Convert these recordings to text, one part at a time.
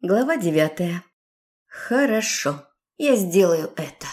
Глава девятая. Хорошо, я сделаю это.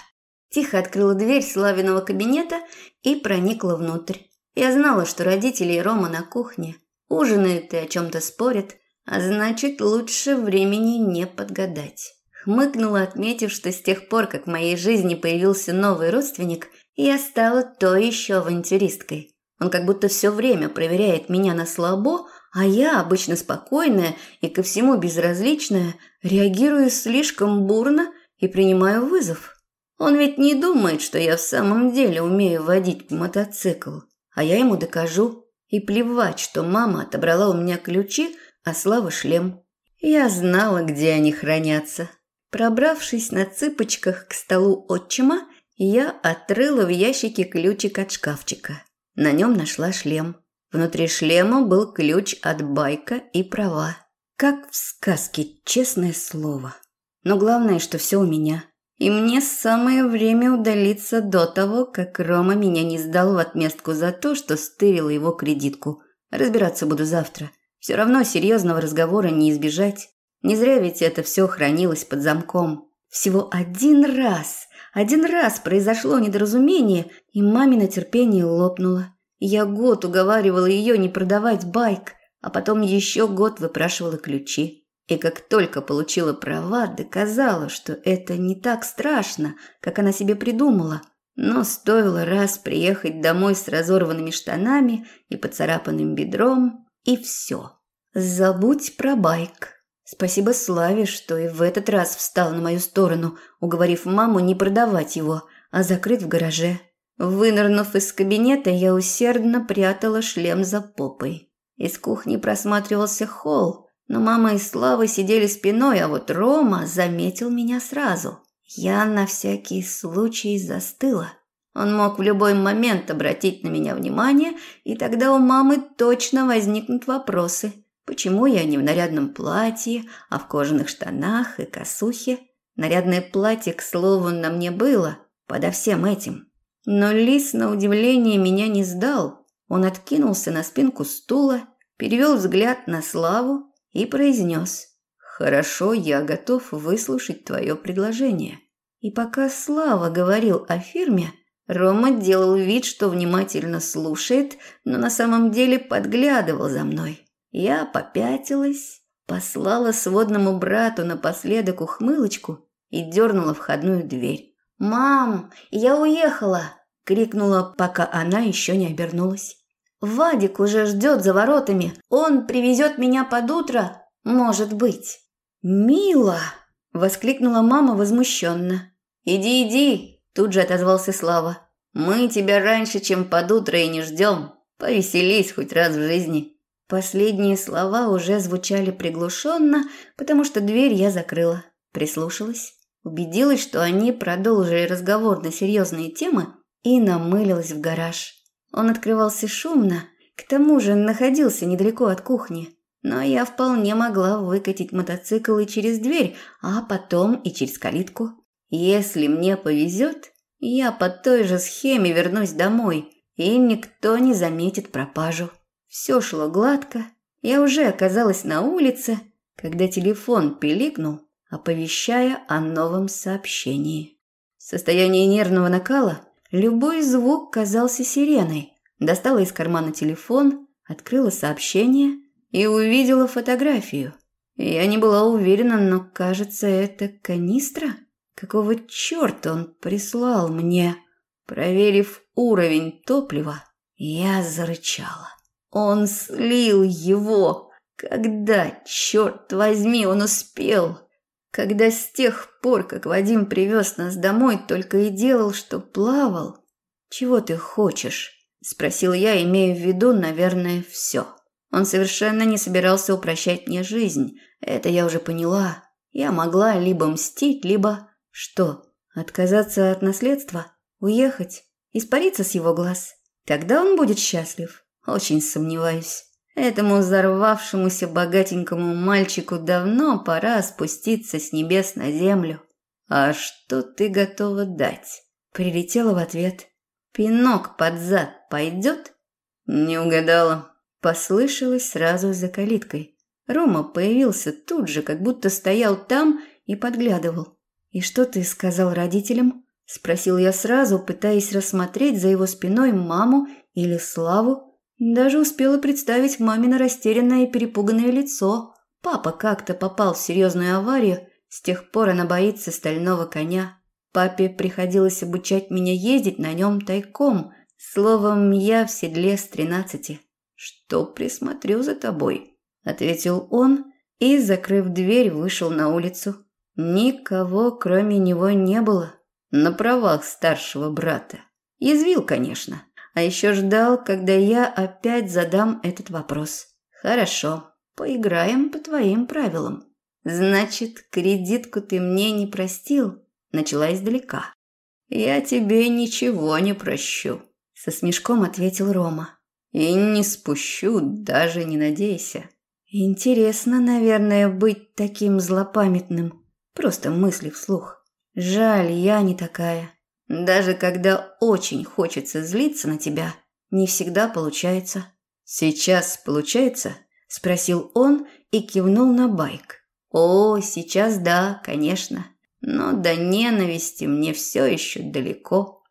Тихо открыла дверь Славиного кабинета и проникла внутрь. Я знала, что родители и Рома на кухне. Ужинают и о чем-то спорят, а значит, лучше времени не подгадать. Хмыкнула, отметив, что с тех пор, как в моей жизни появился новый родственник, я стала то еще авантюристкой. Он как будто все время проверяет меня на слабо, а я, обычно спокойная и ко всему безразличная, реагирую слишком бурно и принимаю вызов. Он ведь не думает, что я в самом деле умею водить мотоцикл, а я ему докажу. И плевать, что мама отобрала у меня ключи, а Слава шлем. Я знала, где они хранятся. Пробравшись на цыпочках к столу отчима, я отрыла в ящике ключик от шкафчика. На нем нашла шлем. Внутри шлема был ключ от байка и права. Как в сказке, честное слово. Но главное, что все у меня. И мне самое время удалиться до того, как Рома меня не сдал в отместку за то, что стырила его кредитку. Разбираться буду завтра. Все равно серьезного разговора не избежать. Не зря ведь это все хранилось под замком. Всего один раз, один раз произошло недоразумение, и мамино терпение лопнуло. Я год уговаривала ее не продавать байк, а потом еще год выпрашивала ключи. И как только получила права, доказала, что это не так страшно, как она себе придумала. Но стоило раз приехать домой с разорванными штанами и поцарапанным бедром, и все. Забудь про байк. Спасибо Славе, что и в этот раз встал на мою сторону, уговорив маму не продавать его, а закрыть в гараже. Вынырнув из кабинета, я усердно прятала шлем за попой. Из кухни просматривался холл, но мама и Слава сидели спиной, а вот Рома заметил меня сразу. Я на всякий случай застыла. Он мог в любой момент обратить на меня внимание, и тогда у мамы точно возникнут вопросы. Почему я не в нарядном платье, а в кожаных штанах и косухе? Нарядное платье, к слову, на мне было, подо всем этим. Но лис, на удивление, меня не сдал. Он откинулся на спинку стула, перевел взгляд на Славу и произнес «Хорошо, я готов выслушать твое предложение». И пока Слава говорил о фирме, Рома делал вид, что внимательно слушает, но на самом деле подглядывал за мной. Я попятилась, послала сводному брату напоследок ухмылочку и дернула входную дверь. «Мам, я уехала!» – крикнула, пока она еще не обернулась. «Вадик уже ждет за воротами. Он привезет меня под утро, может быть». «Мила!» – воскликнула мама возмущенно. «Иди, иди!» – тут же отозвался Слава. «Мы тебя раньше, чем под утро и не ждем. Повеселись хоть раз в жизни». Последние слова уже звучали приглушенно, потому что дверь я закрыла. Прислушалась. Убедилась, что они продолжили разговор на серьезные темы и намылилась в гараж. Он открывался шумно, к тому же находился недалеко от кухни. Но я вполне могла выкатить мотоцикл и через дверь, а потом и через калитку. Если мне повезет, я по той же схеме вернусь домой, и никто не заметит пропажу. Все шло гладко. Я уже оказалась на улице, когда телефон пиликнул, оповещая о новом сообщении. Состояние нервного накала, любой звук казался сиреной. Достала из кармана телефон, открыла сообщение и увидела фотографию. Я не была уверена, но, кажется, это канистра. Какого черта он прислал мне? Проверив уровень топлива, я зарычала. Он слил его. Когда, черт возьми, он успел? Когда с тех пор, как Вадим привез нас домой, только и делал, что плавал. «Чего ты хочешь?» – спросил я, имея в виду, наверное, все. Он совершенно не собирался упрощать мне жизнь. Это я уже поняла. Я могла либо мстить, либо... Что? Отказаться от наследства? Уехать? Испариться с его глаз? Тогда он будет счастлив? Очень сомневаюсь. Этому взорвавшемуся богатенькому мальчику давно пора спуститься с небес на землю. А что ты готова дать? Прилетела в ответ. Пинок под зад пойдет? Не угадала. Послышалось сразу за калиткой. Рома появился тут же, как будто стоял там и подглядывал. «И что ты сказал родителям?» – спросил я сразу, пытаясь рассмотреть за его спиной маму или Славу. Даже успела представить мамино растерянное и перепуганное лицо. Папа как-то попал в серьезную аварию, с тех пор она боится стального коня. Папе приходилось обучать меня ездить на нем тайком. Словом, я в седле с тринадцати. «Что присмотрю за тобой?» – ответил он и, закрыв дверь, вышел на улицу. Никого, кроме него, не было. На правах старшего брата. Язвил, конечно. А еще ждал, когда я опять задам этот вопрос. Хорошо, поиграем по твоим правилам. Значит, кредитку ты мне не простил? Начала издалека. Я тебе ничего не прощу, со смешком ответил Рома. И не спущу, даже не надейся. Интересно, наверное, быть таким злопамятным. Просто мысли вслух. Жаль, я не такая. Даже когда очень хочется злиться на тебя, не всегда получается. Сейчас получается? спросил он и кивнул на байк. О, сейчас да, конечно. Но до ненависти мне все еще далеко.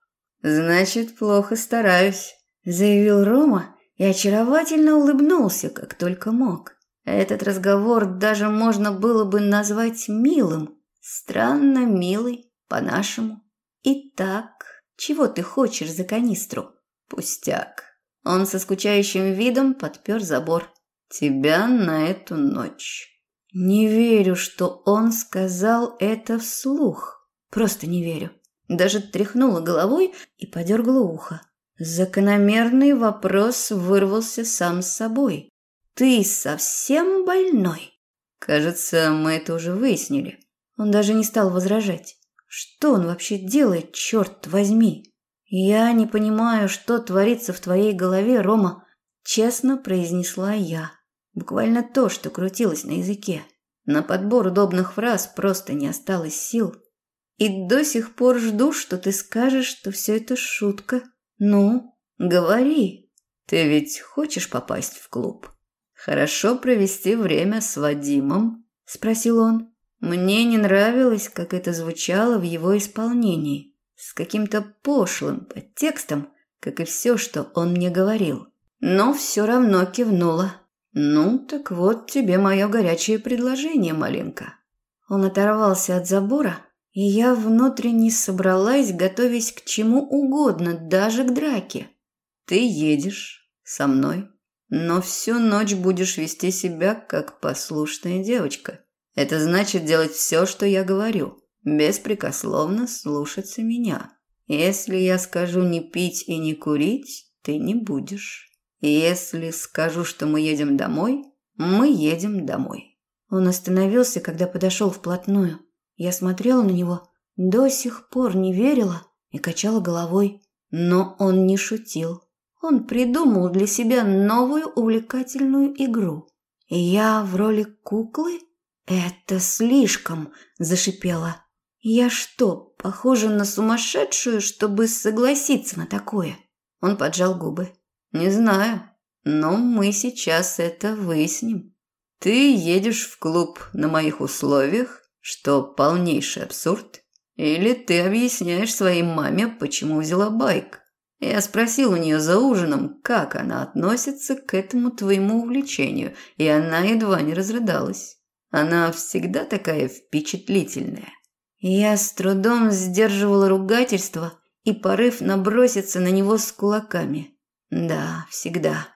Значит, плохо стараюсь, заявил Рома и очаровательно улыбнулся, как только мог. Этот разговор даже можно было бы назвать милым. Странно милый, по-нашему. Итак, чего ты хочешь за канистру? Пустяк. Он со скучающим видом подпер забор. Тебя на эту ночь. Не верю, что он сказал это вслух. Просто не верю. Даже тряхнула головой и подергала ухо. Закономерный вопрос вырвался сам с собой. «Ты совсем больной?» «Кажется, мы это уже выяснили». Он даже не стал возражать. «Что он вообще делает, черт возьми?» «Я не понимаю, что творится в твоей голове, Рома», – честно произнесла я. Буквально то, что крутилось на языке. На подбор удобных фраз просто не осталось сил. И до сих пор жду, что ты скажешь, что все это шутка. Ну, говори. Ты ведь хочешь попасть в клуб? Хорошо провести время с Вадимом? Спросил он. Мне не нравилось, как это звучало в его исполнении. С каким-то пошлым подтекстом, как и все, что он мне говорил. Но все равно кивнула. «Ну, так вот тебе мое горячее предложение, маленька». Он оторвался от забора, и я внутренне собралась, готовясь к чему угодно, даже к драке. «Ты едешь со мной, но всю ночь будешь вести себя как послушная девочка. Это значит делать все, что я говорю, беспрекословно слушаться меня. Если я скажу не пить и не курить, ты не будешь». Если скажу, что мы едем домой, мы едем домой. Он остановился, когда подошел вплотную. Я смотрела на него, до сих пор не верила и качала головой. Но он не шутил. Он придумал для себя новую увлекательную игру. И я в роли куклы? Это слишком, зашипела. Я что, похожа на сумасшедшую, чтобы согласиться на такое? Он поджал губы. Не знаю, но мы сейчас это выясним. Ты едешь в клуб на моих условиях, что полнейший абсурд, или ты объясняешь своей маме, почему взяла байк. Я спросил у нее за ужином, как она относится к этому твоему увлечению, и она едва не разрыдалась. Она всегда такая впечатлительная. Я с трудом сдерживала ругательство и порыв наброситься на него с кулаками. Да, всегда.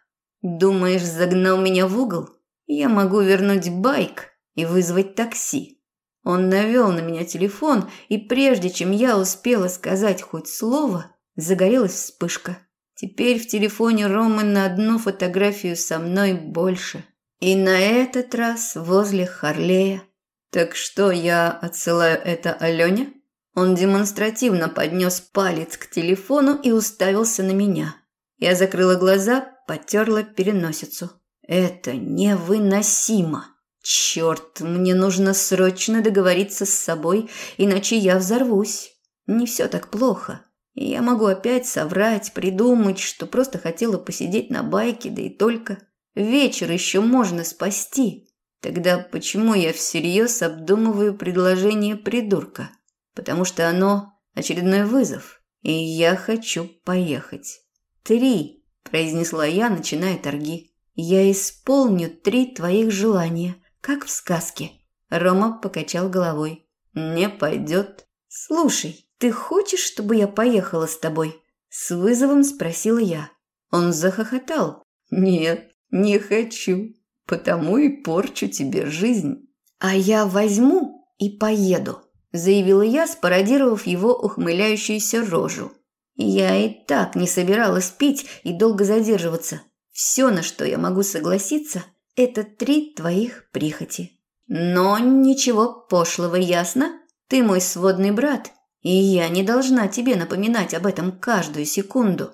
Думаешь, загнал меня в угол? Я могу вернуть байк и вызвать такси. Он навел на меня телефон, и прежде чем я успела сказать хоть слово, загорелась вспышка. Теперь в телефоне Ромы на одну фотографию со мной больше. И на этот раз возле Харлея. Так что я отсылаю это Алене? Он демонстративно поднес палец к телефону и уставился на меня. Я закрыла глаза, потерла переносицу. Это невыносимо. Черт, мне нужно срочно договориться с собой, иначе я взорвусь. Не все так плохо. Я могу опять соврать, придумать, что просто хотела посидеть на байке, да и только. Вечер еще можно спасти. Тогда почему я всерьез обдумываю предложение придурка? Потому что оно очередной вызов, и я хочу поехать. Три, произнесла я, начиная торги. Я исполню три твоих желания, как в сказке. Рома покачал головой. Не пойдет. Слушай, ты хочешь, чтобы я поехала с тобой? С вызовом спросила я. Он захохотал. Нет, не хочу потому и порчу тебе жизнь. А я возьму и поеду, заявила я, спародировав его ухмыляющуюся рожу. Я и так не собиралась пить и долго задерживаться. Все, на что я могу согласиться, это три твоих прихоти. Но ничего пошлого, ясно? Ты мой сводный брат, и я не должна тебе напоминать об этом каждую секунду.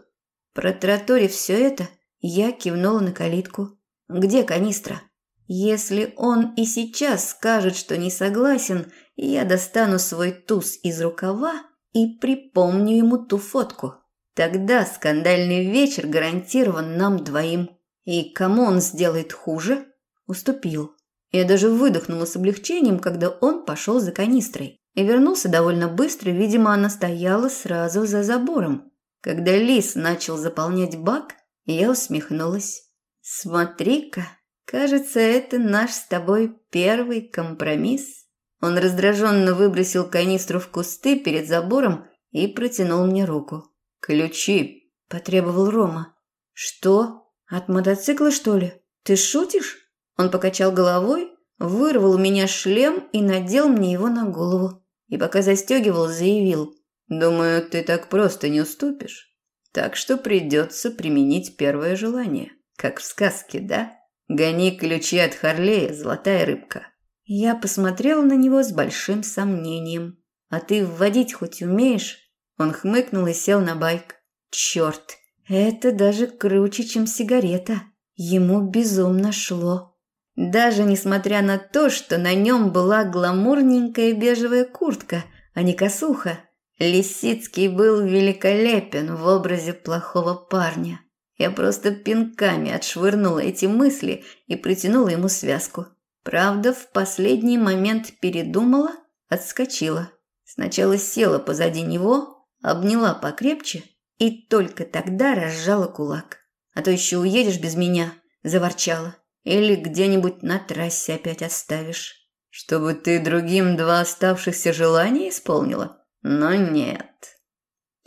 Протраторив все это, я кивнула на калитку. Где канистра? Если он и сейчас скажет, что не согласен, я достану свой туз из рукава и припомню ему ту фотку. Тогда скандальный вечер гарантирован нам двоим. И кому он сделает хуже? Уступил. Я даже выдохнула с облегчением, когда он пошел за канистрой. И вернулся довольно быстро, видимо, она стояла сразу за забором. Когда лис начал заполнять бак, я усмехнулась. «Смотри-ка, кажется, это наш с тобой первый компромисс». Он раздраженно выбросил канистру в кусты перед забором и протянул мне руку. «Ключи», – потребовал Рома. «Что? От мотоцикла, что ли? Ты шутишь?» Он покачал головой, вырвал у меня шлем и надел мне его на голову. И пока застегивал, заявил. «Думаю, ты так просто не уступишь. Так что придется применить первое желание». Как в сказке, да? Гони ключи от Харлея, золотая рыбка. Я посмотрел на него с большим сомнением. А ты вводить хоть умеешь? Он хмыкнул и сел на байк. Черт, это даже круче, чем сигарета. Ему безумно шло. Даже несмотря на то, что на нем была гламурненькая бежевая куртка, а не косуха, Лисицкий был великолепен в образе плохого парня. Я просто пинками отшвырнула эти мысли и притянула ему связку. Правда, в последний момент передумала, отскочила. Сначала села позади него, обняла покрепче и только тогда разжала кулак. «А то еще уедешь без меня», – заворчала. «Или где-нибудь на трассе опять оставишь». «Чтобы ты другим два оставшихся желания исполнила?» «Но нет».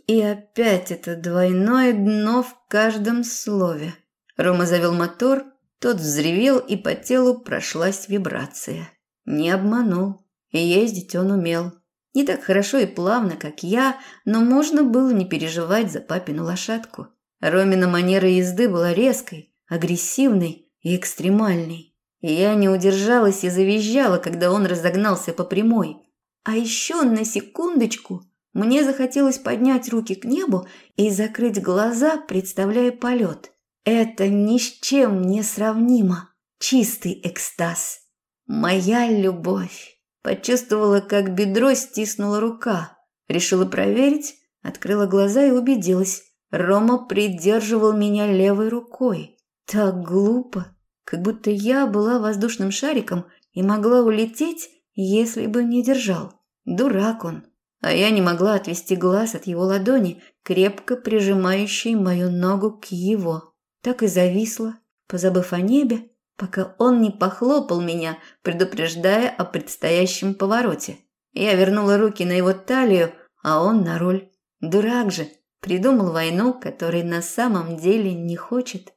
И опять это двойное дно в каждом слове. Рома завел мотор, тот взревел, и по телу прошлась вибрация. Не обманул. И ездить он умел. Не так хорошо и плавно, как я, но можно было не переживать за папину лошадку. Ромина манера езды была резкой, агрессивной и экстремальной. Я не удержалась и завизжала, когда он разогнался по прямой. А еще на секундочку мне захотелось поднять руки к небу и закрыть глаза, представляя полет. Это ни с чем не сравнимо. Чистый экстаз. Моя любовь. Почувствовала, как бедро стиснула рука. Решила проверить, открыла глаза и убедилась. Рома придерживал меня левой рукой. Так глупо, как будто я была воздушным шариком и могла улететь, если бы не держал. Дурак он а я не могла отвести глаз от его ладони, крепко прижимающей мою ногу к его. Так и зависла, позабыв о небе, пока он не похлопал меня, предупреждая о предстоящем повороте. Я вернула руки на его талию, а он на руль. Дурак же, придумал войну, которой на самом деле не хочет.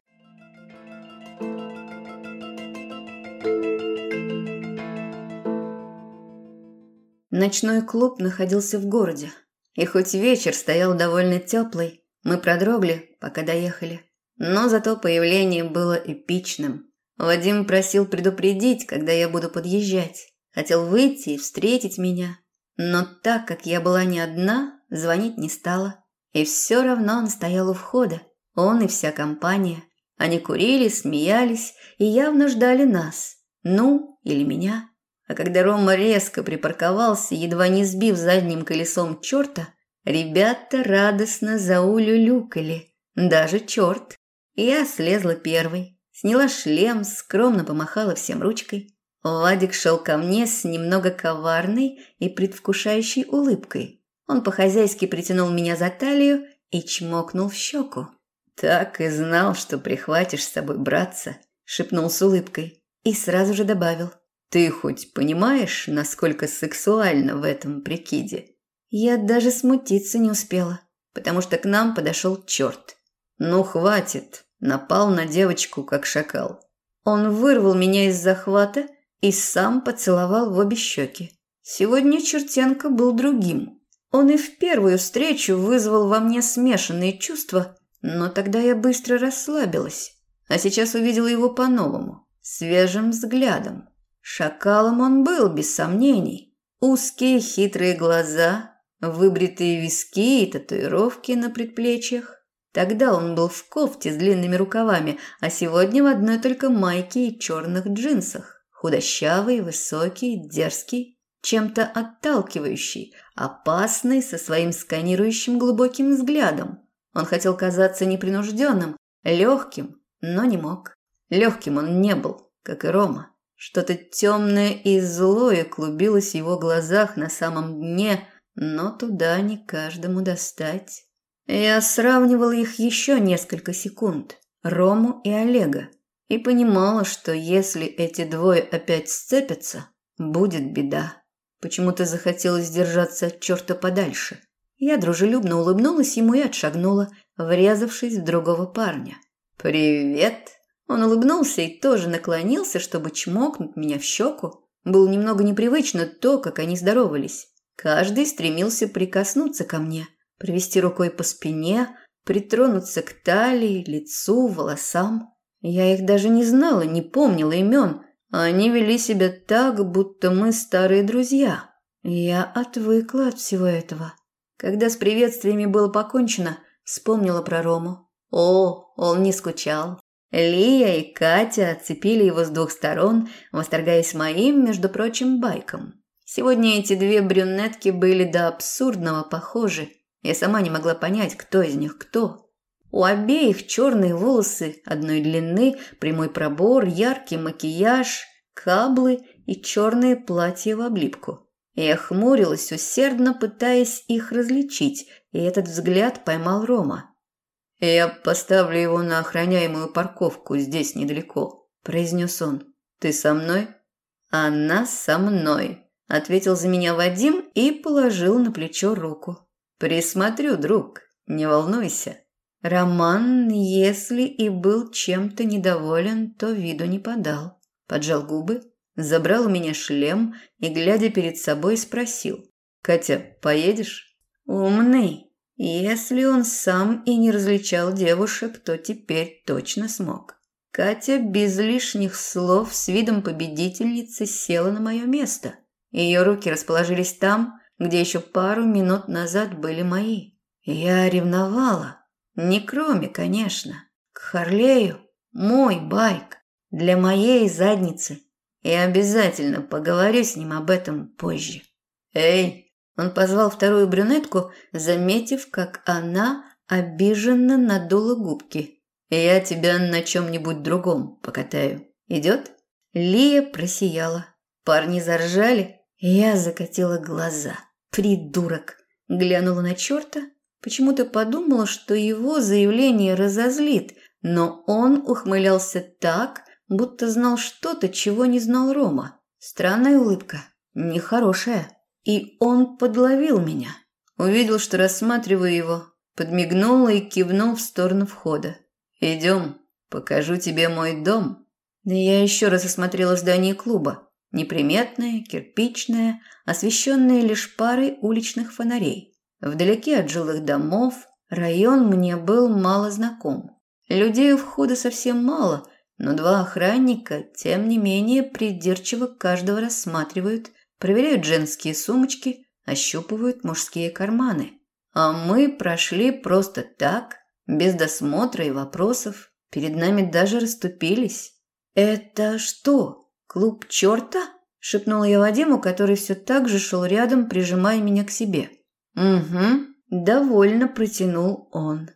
Ночной клуб находился в городе. И хоть вечер стоял довольно теплый, мы продрогли, пока доехали. Но зато появление было эпичным. Вадим просил предупредить, когда я буду подъезжать. Хотел выйти и встретить меня. Но так как я была не одна, звонить не стала. И все равно он стоял у входа. Он и вся компания. Они курили, смеялись и явно ждали нас. Ну, или меня. А когда Рома резко припарковался, едва не сбив задним колесом черта, ребята радостно заулюлюкали. Даже черт. Я слезла первой, сняла шлем, скромно помахала всем ручкой. Вадик шел ко мне с немного коварной и предвкушающей улыбкой. Он по-хозяйски притянул меня за талию и чмокнул в щеку. «Так и знал, что прихватишь с собой братца», – шепнул с улыбкой и сразу же добавил. «Ты хоть понимаешь, насколько сексуально в этом прикиде?» Я даже смутиться не успела, потому что к нам подошел черт. «Ну, хватит!» – напал на девочку, как шакал. Он вырвал меня из захвата и сам поцеловал в обе щеки. Сегодня Чертенко был другим. Он и в первую встречу вызвал во мне смешанные чувства, но тогда я быстро расслабилась, а сейчас увидела его по-новому, свежим взглядом. Шакалом он был, без сомнений. Узкие хитрые глаза, выбритые виски и татуировки на предплечьях. Тогда он был в кофте с длинными рукавами, а сегодня в одной только майке и черных джинсах. Худощавый, высокий, дерзкий, чем-то отталкивающий, опасный, со своим сканирующим глубоким взглядом. Он хотел казаться непринужденным, легким, но не мог. Легким он не был, как и Рома. Что-то темное и злое клубилось в его глазах на самом дне, но туда не каждому достать. Я сравнивала их еще несколько секунд, Рому и Олега, и понимала, что если эти двое опять сцепятся, будет беда. Почему-то захотелось держаться от черта подальше. Я дружелюбно улыбнулась ему и отшагнула, врезавшись в другого парня. «Привет!» Он улыбнулся и тоже наклонился, чтобы чмокнуть меня в щеку. Было немного непривычно то, как они здоровались. Каждый стремился прикоснуться ко мне, провести рукой по спине, притронуться к талии, лицу, волосам. Я их даже не знала, не помнила имен, они вели себя так, будто мы старые друзья. Я отвыкла от всего этого. Когда с приветствиями было покончено, вспомнила про Рому. О, он не скучал. Лия и Катя отцепили его с двух сторон, восторгаясь моим, между прочим, байком. Сегодня эти две брюнетки были до абсурдного похожи. Я сама не могла понять, кто из них кто. У обеих черные волосы одной длины, прямой пробор, яркий макияж, каблы и черные платья в облипку. Я хмурилась, усердно пытаясь их различить, и этот взгляд поймал Рома. «Я поставлю его на охраняемую парковку здесь недалеко», – произнес он. «Ты со мной?» «Она со мной», – ответил за меня Вадим и положил на плечо руку. «Присмотрю, друг, не волнуйся». Роман, если и был чем-то недоволен, то виду не подал. Поджал губы забрал у меня шлем и, глядя перед собой, спросил. «Катя, поедешь?» «Умный. Если он сам и не различал девушек, то теперь точно смог». Катя без лишних слов с видом победительницы села на мое место. Ее руки расположились там, где еще пару минут назад были мои. Я ревновала. Не кроме, конечно. К Харлею. Мой байк. Для моей задницы. И обязательно поговорю с ним об этом позже. Эй, он позвал вторую брюнетку, заметив, как она обиженно надула губки. Я тебя на чем-нибудь другом покатаю. Идет? Лия просияла. Парни заржали, я закатила глаза. Придурок. Глянула на черта, почему-то подумала, что его заявление разозлит, но он ухмылялся так, будто знал что-то, чего не знал Рома. Странная улыбка, нехорошая. И он подловил меня. Увидел, что рассматриваю его, подмигнул и кивнул в сторону входа. «Идем, покажу тебе мой дом». Я еще раз осмотрела здание клуба. Неприметное, кирпичное, освещенное лишь парой уличных фонарей. Вдалеке от жилых домов район мне был мало знаком. Людей у входа совсем мало, но два охранника, тем не менее, придирчиво каждого рассматривают, проверяют женские сумочки, ощупывают мужские карманы. А мы прошли просто так, без досмотра и вопросов. Перед нами даже расступились. «Это что, клуб черта?» – шепнула я Вадиму, который все так же шел рядом, прижимая меня к себе. «Угу», – довольно протянул он.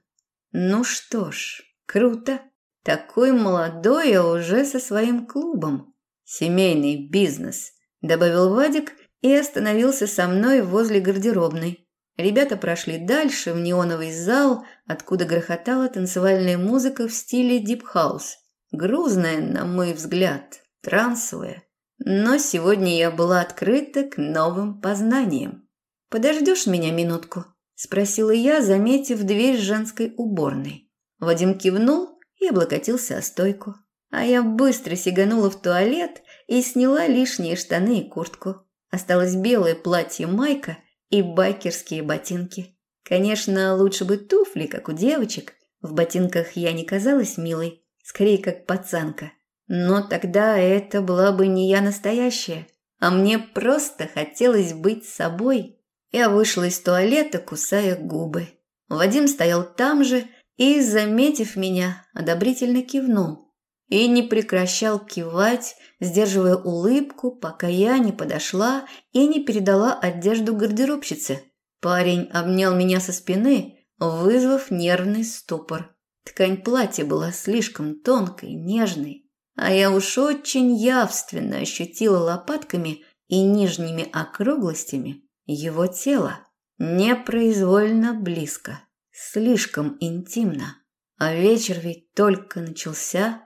«Ну что ж, круто». Такой молодой, а уже со своим клубом. Семейный бизнес, добавил Вадик и остановился со мной возле гардеробной. Ребята прошли дальше в неоновый зал, откуда грохотала танцевальная музыка в стиле deep house. Грузная, на мой взгляд, трансовая. Но сегодня я была открыта к новым познаниям. «Подождешь меня минутку?» – спросила я, заметив дверь женской уборной. Вадим кивнул и облокотился о стойку. А я быстро сиганула в туалет и сняла лишние штаны и куртку. Осталось белое платье-майка и байкерские ботинки. Конечно, лучше бы туфли, как у девочек. В ботинках я не казалась милой, скорее как пацанка. Но тогда это была бы не я настоящая, а мне просто хотелось быть собой. Я вышла из туалета, кусая губы. Вадим стоял там же и, заметив меня, одобрительно кивнул. И не прекращал кивать, сдерживая улыбку, пока я не подошла и не передала одежду гардеробщице. Парень обнял меня со спины, вызвав нервный ступор. Ткань платья была слишком тонкой, нежной, а я уж очень явственно ощутила лопатками и нижними округлостями его тело. Непроизвольно близко, слишком интимно. А вечер ведь только начался.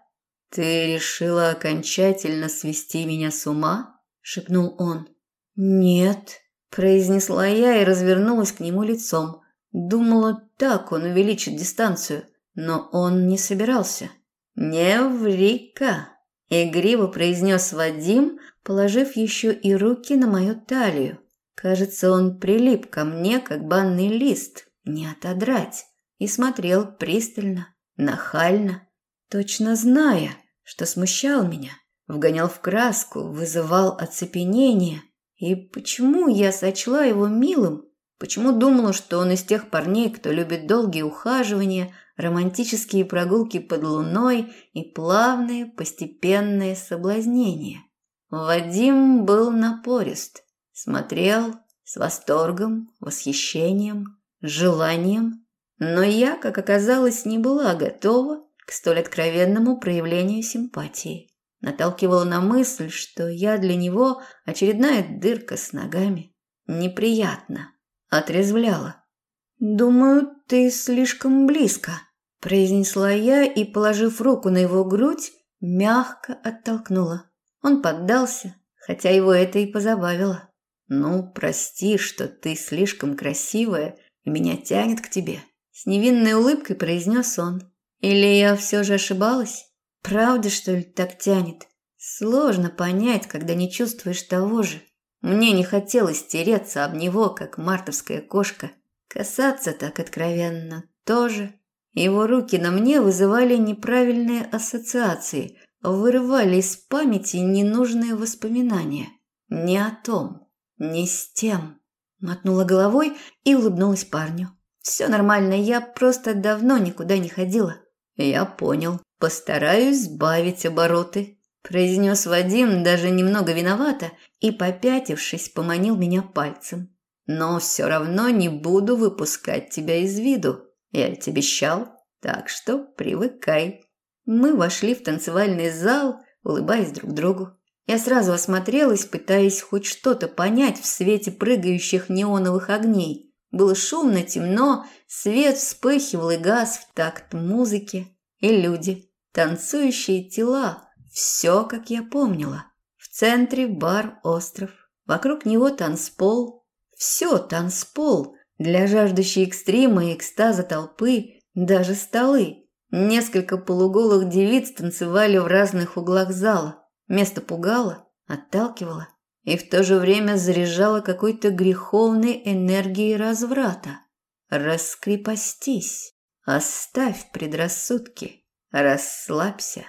«Ты решила окончательно свести меня с ума?» – шепнул он. «Нет», – произнесла я и развернулась к нему лицом. Думала, так он увеличит дистанцию, но он не собирался. «Не ври-ка!» – игриво произнес Вадим, положив еще и руки на мою талию. Кажется, он прилип ко мне, как банный лист, не отодрать, и смотрел пристально, нахально точно зная, что смущал меня, вгонял в краску, вызывал оцепенение. И почему я сочла его милым? Почему думала, что он из тех парней, кто любит долгие ухаживания, романтические прогулки под луной и плавные постепенные соблазнения? Вадим был напорист, смотрел с восторгом, восхищением, желанием, но я, как оказалось, не была готова к столь откровенному проявлению симпатии. Наталкивала на мысль, что я для него очередная дырка с ногами. Неприятно. Отрезвляла. «Думаю, ты слишком близко», – произнесла я и, положив руку на его грудь, мягко оттолкнула. Он поддался, хотя его это и позабавило. «Ну, прости, что ты слишком красивая, и меня тянет к тебе», – с невинной улыбкой произнес он. Или я все же ошибалась? Правда, что ли, так тянет? Сложно понять, когда не чувствуешь того же. Мне не хотелось тереться об него, как мартовская кошка. Касаться так откровенно тоже. Его руки на мне вызывали неправильные ассоциации, вырывали из памяти ненужные воспоминания. Не о том, не с тем. Мотнула головой и улыбнулась парню. Все нормально, я просто давно никуда не ходила. «Я понял. Постараюсь сбавить обороты», – произнес Вадим даже немного виновато и, попятившись, поманил меня пальцем. «Но все равно не буду выпускать тебя из виду. Я ведь обещал, так что привыкай». Мы вошли в танцевальный зал, улыбаясь друг другу. Я сразу осмотрелась, пытаясь хоть что-то понять в свете прыгающих неоновых огней – было шумно, темно, свет вспыхивал и газ в такт музыки. И люди, танцующие тела, все, как я помнила. В центре бар «Остров», вокруг него танцпол. Все танцпол, для жаждущей экстрима и экстаза толпы, даже столы. Несколько полуголых девиц танцевали в разных углах зала. Место пугало, отталкивало и в то же время заряжала какой-то греховной энергией разврата. Раскрепостись, оставь предрассудки, расслабься.